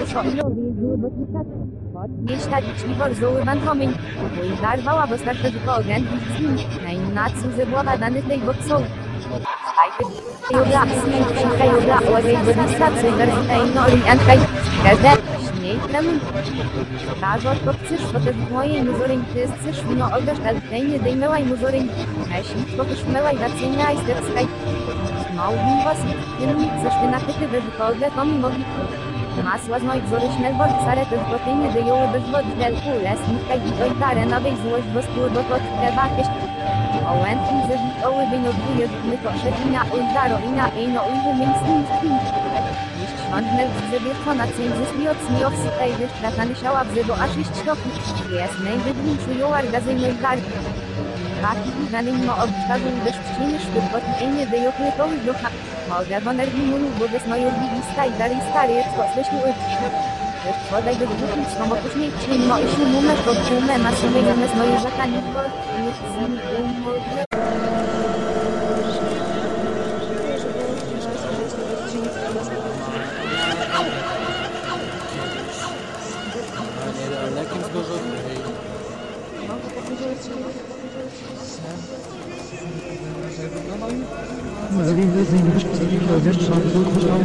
Dosłownie jest dodawać sobie. Jeśli ćwikor zoły bankomin, bo i darwała bo starsze tylko ogen, najnacu zebława dany tej boksą. Yoga, smiętka yoga, łegej bodystacy, wersja no i antkaj, gazet, śmiej, lemun. Każo, to chcesz, to też w mojej muzoryń, ty chcesz, no ogasz, ale tej nie dejmęłaj muzoryń, jeśli to też męłaj, dacynia i sterskaj. Małbym was, tym zeszły na typy wyżukowe, to mi mogli Masła z moich wzory śmierwol, sare też gotynie wyjęły bez wody del kules, nitkaj i dojtare nowej złość, bo spór do kot bakieś. Ołętni ze witoły wynoduje my to szedina uldaro ina ejno ujwy mięsnym skin. Jeść świątne w zebierko na ceń zyskli od smiowsy tej wysztratany siała w zebo aż iść toki. Jest najwydniejszy jołar gazyny dar. Taki znanym mo obsztaru też przyjmy sztywot i nie wyjął to już ducha. Mogę w energii mulu, bo bez mojej lista i dalej stary jest co zleśnił Wiesz, podaj do dwóch nic, no bo później ci mo i się mumę, to tłumę, ma sobie jemy z mojej bo już z nim umowę. Na jakim wzgórzu? Zresztą róbmy na wiedzę, już nie, do zaraz, zaraz,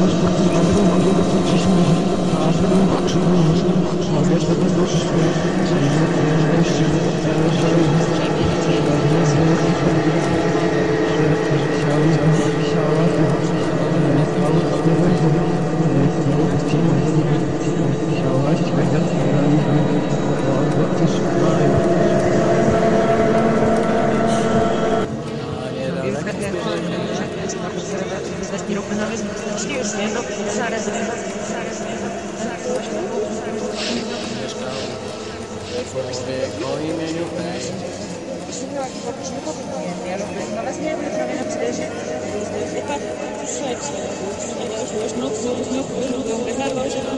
już nie, Mieszkał o imieniu Pej.